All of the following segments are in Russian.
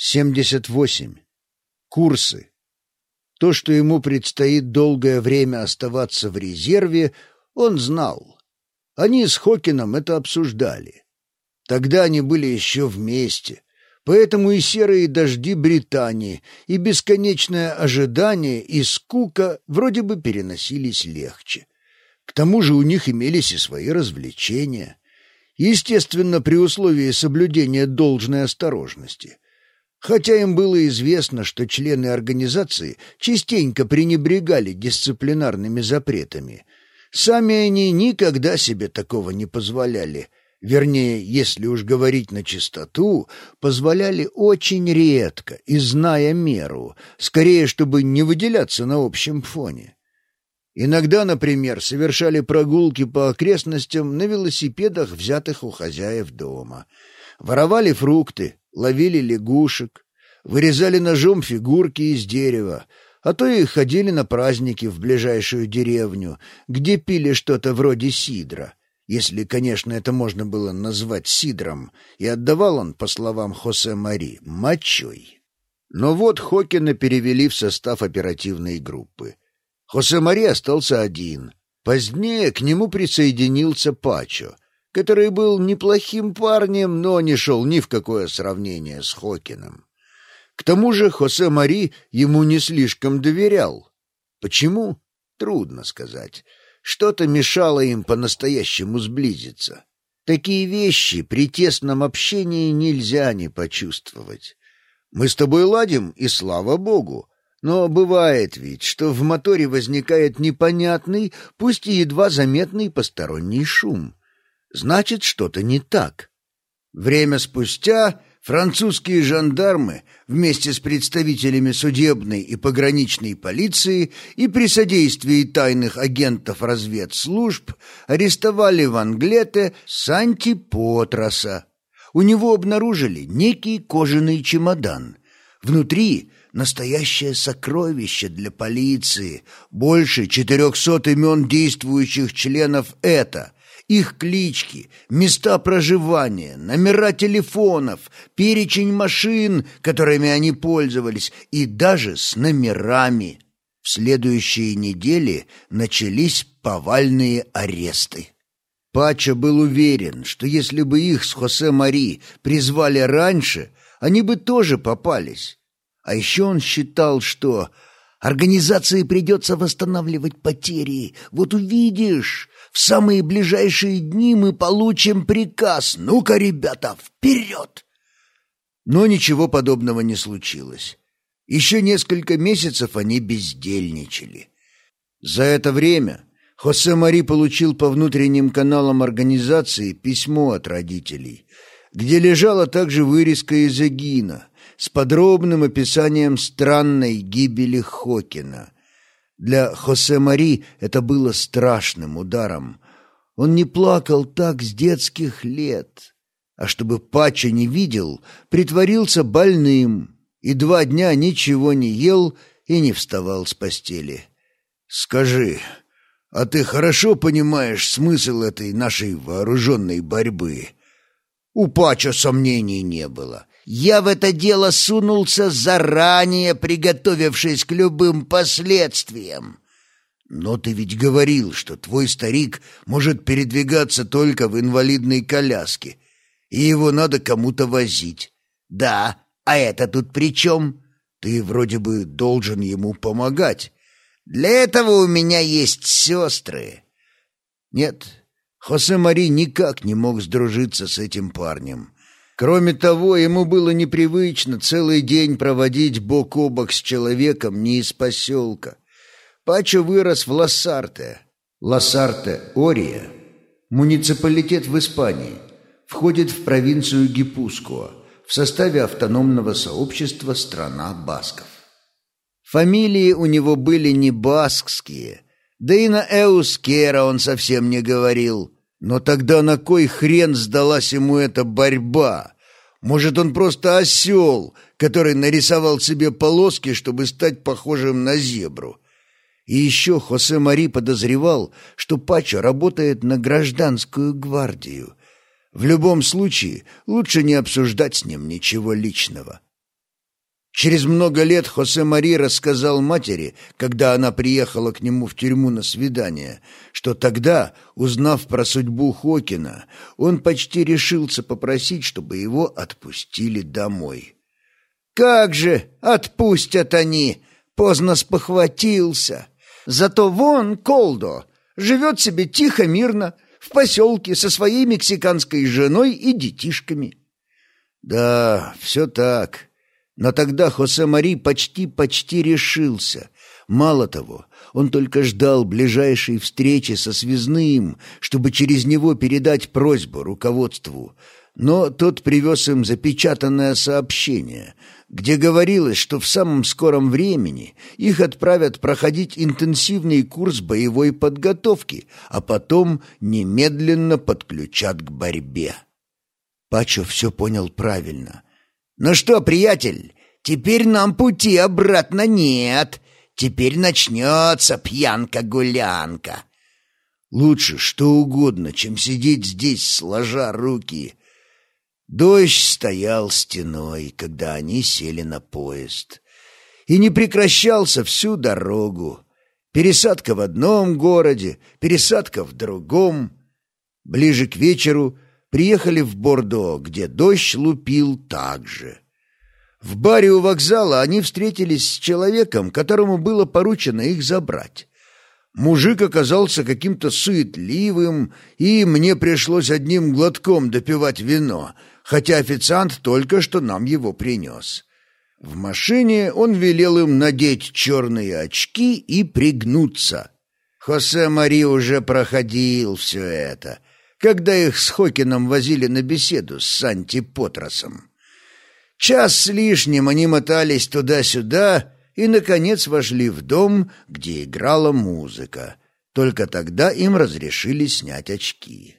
78. Курсы. То, что ему предстоит долгое время оставаться в резерве, он знал. Они с Хокином это обсуждали. Тогда они были еще вместе, поэтому и серые дожди Британии, и бесконечное ожидание, и скука вроде бы переносились легче. К тому же у них имелись и свои развлечения. Естественно, при условии соблюдения должной осторожности — Хотя им было известно, что члены организации частенько пренебрегали дисциплинарными запретами, сами они никогда себе такого не позволяли. Вернее, если уж говорить на чистоту, позволяли очень редко и зная меру, скорее, чтобы не выделяться на общем фоне. Иногда, например, совершали прогулки по окрестностям на велосипедах, взятых у хозяев дома. Воровали фрукты, ловили лягушек, вырезали ножом фигурки из дерева, а то и ходили на праздники в ближайшую деревню, где пили что-то вроде сидра, если, конечно, это можно было назвать сидром, и отдавал он, по словам Хосе Мари, мочой. Но вот Хокина перевели в состав оперативной группы. Хосе Мари остался один. Позднее к нему присоединился Пачо — который был неплохим парнем, но не шел ни в какое сравнение с Хокином. К тому же Хосе Мари ему не слишком доверял. Почему? Трудно сказать. Что-то мешало им по-настоящему сблизиться. Такие вещи при тесном общении нельзя не почувствовать. Мы с тобой ладим, и слава богу. Но бывает ведь, что в моторе возникает непонятный, пусть и едва заметный посторонний шум значит, что-то не так. Время спустя французские жандармы вместе с представителями судебной и пограничной полиции и при содействии тайных агентов разведслужб арестовали в Англете Санти Потроса. У него обнаружили некий кожаный чемодан. Внутри настоящее сокровище для полиции, больше четырехсот имен действующих членов это, их клички, места проживания, номера телефонов, перечень машин, которыми они пользовались, и даже с номерами. В следующие недели начались повальные аресты. Пача был уверен, что если бы их с Хосе Мари призвали раньше, они бы тоже попались. А еще он считал, что организации придется восстанавливать потери. Вот увидишь, самые ближайшие дни мы получим приказ. Ну-ка, ребята, вперед!» Но ничего подобного не случилось. Еще несколько месяцев они бездельничали. За это время Хосе Мари получил по внутренним каналам организации письмо от родителей, где лежала также вырезка из Эгина с подробным описанием странной гибели Хокина — для Хосе Мари это было страшным ударом. Он не плакал так с детских лет, а чтобы Пача не видел, притворился больным и два дня ничего не ел и не вставал с постели. «Скажи, а ты хорошо понимаешь смысл этой нашей вооруженной борьбы?» У Пача сомнений не было. Я в это дело сунулся заранее, приготовившись к любым последствиям. Но ты ведь говорил, что твой старик может передвигаться только в инвалидной коляске, и его надо кому-то возить. Да, а это тут при чем? Ты вроде бы должен ему помогать. Для этого у меня есть сестры. Нет, Хосе Мари никак не мог сдружиться с этим парнем. Кроме того, ему было непривычно целый день проводить бок о бок с человеком не из поселка. Пачо вырос в Лассарте. Лассарте-Ория, муниципалитет в Испании, входит в провинцию Гипускуа в составе автономного сообщества «Страна Басков». Фамилии у него были не баскские, да и на Эускера он совсем не говорил – но тогда на кой хрен сдалась ему эта борьба? Может, он просто осел, который нарисовал себе полоски, чтобы стать похожим на зебру? И еще Хосе Мари подозревал, что Пачо работает на гражданскую гвардию. В любом случае, лучше не обсуждать с ним ничего личного. Через много лет Хосе Мари рассказал матери, когда она приехала к нему в тюрьму на свидание, что тогда, узнав про судьбу Хокина, он почти решился попросить, чтобы его отпустили домой. «Как же отпустят они!» Поздно спохватился. Зато вон Колдо живет себе тихо, мирно, в поселке со своей мексиканской женой и детишками. Да, все так. Но тогда Хосе Мари почти-почти решился. Мало того, он только ждал ближайшей встречи со связным, чтобы через него передать просьбу руководству. Но тот привез им запечатанное сообщение, где говорилось, что в самом скором времени их отправят проходить интенсивный курс боевой подготовки, а потом немедленно подключат к борьбе. Пачо все понял правильно — «Ну что, приятель, теперь нам пути обратно нет. Теперь начнется пьянка-гулянка». «Лучше что угодно, чем сидеть здесь, сложа руки». Дождь стоял стеной, когда они сели на поезд. И не прекращался всю дорогу. Пересадка в одном городе, пересадка в другом. Ближе к вечеру приехали в Бордо, где дождь лупил так же. В баре у вокзала они встретились с человеком, которому было поручено их забрать. Мужик оказался каким-то суетливым, и мне пришлось одним глотком допивать вино, хотя официант только что нам его принес. В машине он велел им надеть черные очки и пригнуться. Хосе Мари уже проходил все это — когда их с Хокином возили на беседу с Санти Потросом. Час с лишним они мотались туда-сюда и, наконец, вошли в дом, где играла музыка. Только тогда им разрешили снять очки.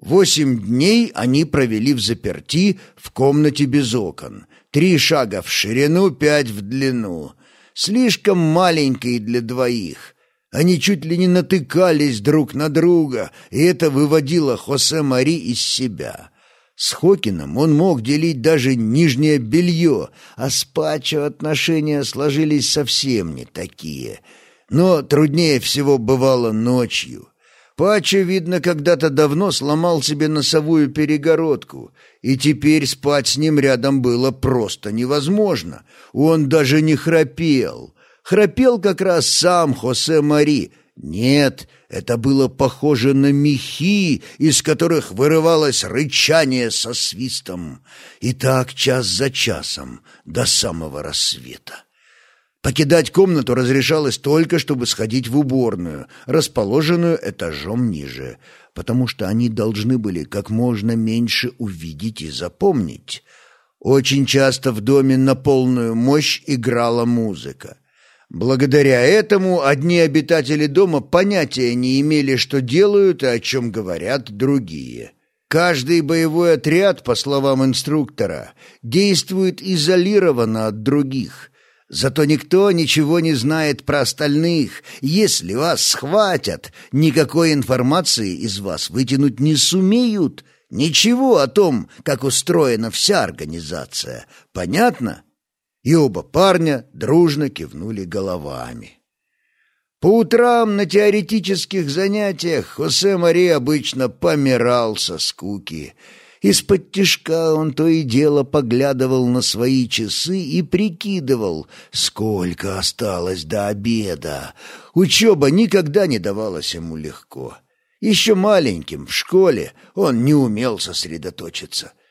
Восемь дней они провели в заперти в комнате без окон. Три шага в ширину, пять в длину. Слишком маленькой для двоих — они чуть ли не натыкались друг на друга, и это выводило Хосе Мари из себя. С Хокином он мог делить даже нижнее белье, а с Пачо отношения сложились совсем не такие. Но труднее всего бывало ночью. Пачо, видно, когда-то давно сломал себе носовую перегородку, и теперь спать с ним рядом было просто невозможно. Он даже не храпел — храпел как раз сам Хосе Мари. Нет, это было похоже на мехи, из которых вырывалось рычание со свистом. И так час за часом, до самого рассвета. Покидать комнату разрешалось только, чтобы сходить в уборную, расположенную этажом ниже, потому что они должны были как можно меньше увидеть и запомнить. Очень часто в доме на полную мощь играла музыка. Благодаря этому одни обитатели дома понятия не имели, что делают и о чем говорят другие. Каждый боевой отряд, по словам инструктора, действует изолированно от других. Зато никто ничего не знает про остальных. Если вас схватят, никакой информации из вас вытянуть не сумеют. Ничего о том, как устроена вся организация. Понятно? И оба парня дружно кивнули головами. По утрам на теоретических занятиях Хосе Мари обычно помирал со скуки. Из-под тишка он то и дело поглядывал на свои часы и прикидывал, сколько осталось до обеда. Учеба никогда не давалась ему легко. Еще маленьким, в школе, он не умел сосредоточиться —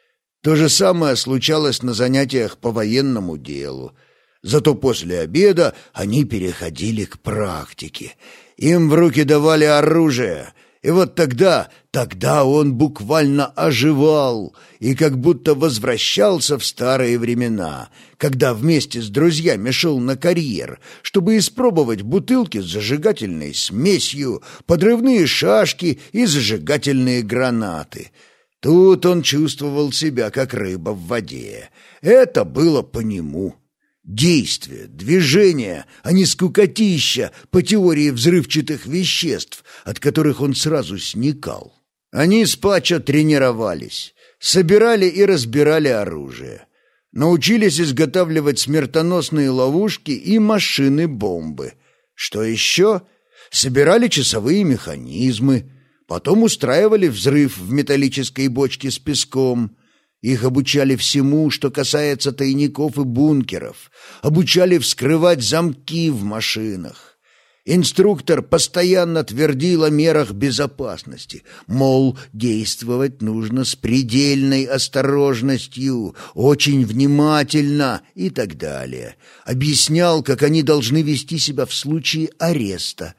то же самое случалось на занятиях по военному делу. Зато после обеда они переходили к практике. Им в руки давали оружие. И вот тогда, тогда он буквально оживал и как будто возвращался в старые времена, когда вместе с друзьями шел на карьер, чтобы испробовать бутылки с зажигательной смесью, подрывные шашки и зажигательные гранаты — Тут он чувствовал себя, как рыба в воде. Это было по нему. Действие, движение, а не скукотища по теории взрывчатых веществ, от которых он сразу сникал. Они с Пачо тренировались, собирали и разбирали оружие. Научились изготавливать смертоносные ловушки и машины-бомбы. Что еще? Собирали часовые механизмы. Потом устраивали взрыв в металлической бочке с песком. Их обучали всему, что касается тайников и бункеров. Обучали вскрывать замки в машинах. Инструктор постоянно твердил о мерах безопасности, мол, действовать нужно с предельной осторожностью, очень внимательно и так далее. Объяснял, как они должны вести себя в случае ареста.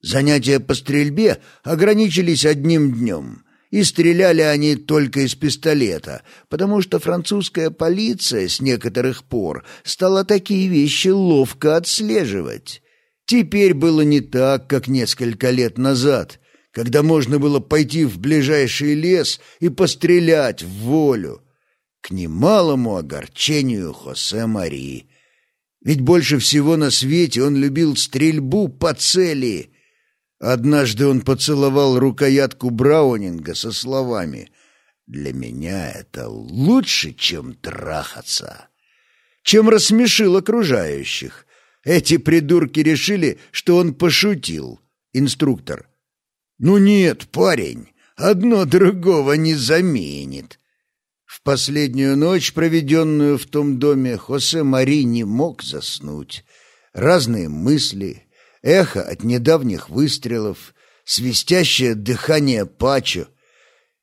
Занятия по стрельбе ограничились одним днем — и стреляли они только из пистолета, потому что французская полиция с некоторых пор стала такие вещи ловко отслеживать. Теперь было не так, как несколько лет назад, когда можно было пойти в ближайший лес и пострелять в волю. К немалому огорчению Хосе Мари. Ведь больше всего на свете он любил стрельбу по цели. Однажды он поцеловал рукоятку Браунинга со словами «Для меня это лучше, чем трахаться», чем рассмешил окружающих. Эти придурки решили, что он пошутил. Инструктор. «Ну нет, парень, одно другого не заменит». В последнюю ночь, проведенную в том доме, Хосе Мари не мог заснуть. Разные мысли, эхо от недавних выстрелов, свистящее дыхание Пачо.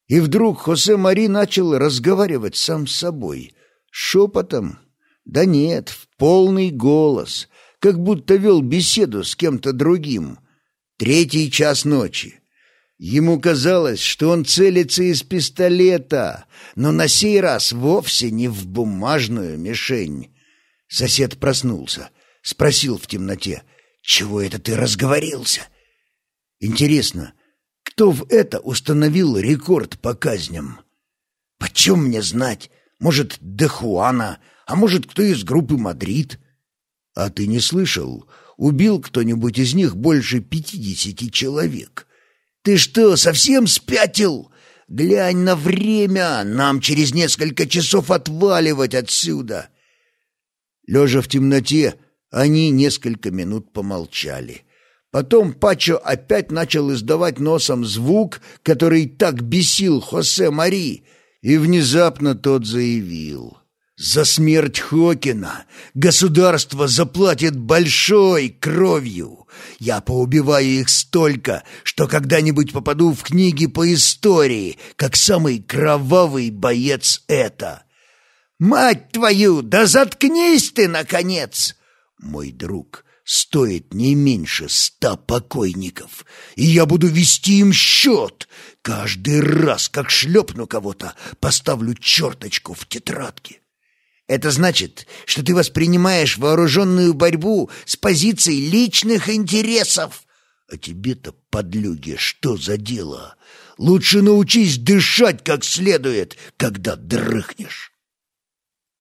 И вдруг Хосе Мари начал разговаривать сам с собой, шепотом, да нет, в полный голос, как будто вел беседу с кем-то другим. Третий час ночи. Ему казалось, что он целится из пистолета, но на сей раз вовсе не в бумажную мишень. Сосед проснулся, спросил в темноте, «Чего это ты разговорился?» «Интересно, кто в это установил рекорд по казням?» «Почем мне знать? Может, Дехуана, а может, кто из группы «Мадрид»?» А ты не слышал? Убил кто-нибудь из них больше пятидесяти человек. Ты что, совсем спятил? Глянь на время, нам через несколько часов отваливать отсюда. Лежа в темноте, они несколько минут помолчали. Потом Пачо опять начал издавать носом звук, который так бесил Хосе Мари, и внезапно тот заявил — за смерть Хокина государство заплатит большой кровью. Я поубиваю их столько, что когда-нибудь попаду в книги по истории, как самый кровавый боец это. Мать твою, да заткнись ты, наконец! Мой друг стоит не меньше ста покойников, и я буду вести им счет. Каждый раз, как шлепну кого-то, поставлю черточку в тетрадке. Это значит, что ты воспринимаешь вооруженную борьбу с позиции личных интересов. А тебе-то, подлюги, что за дело? Лучше научись дышать как следует, когда дрыхнешь.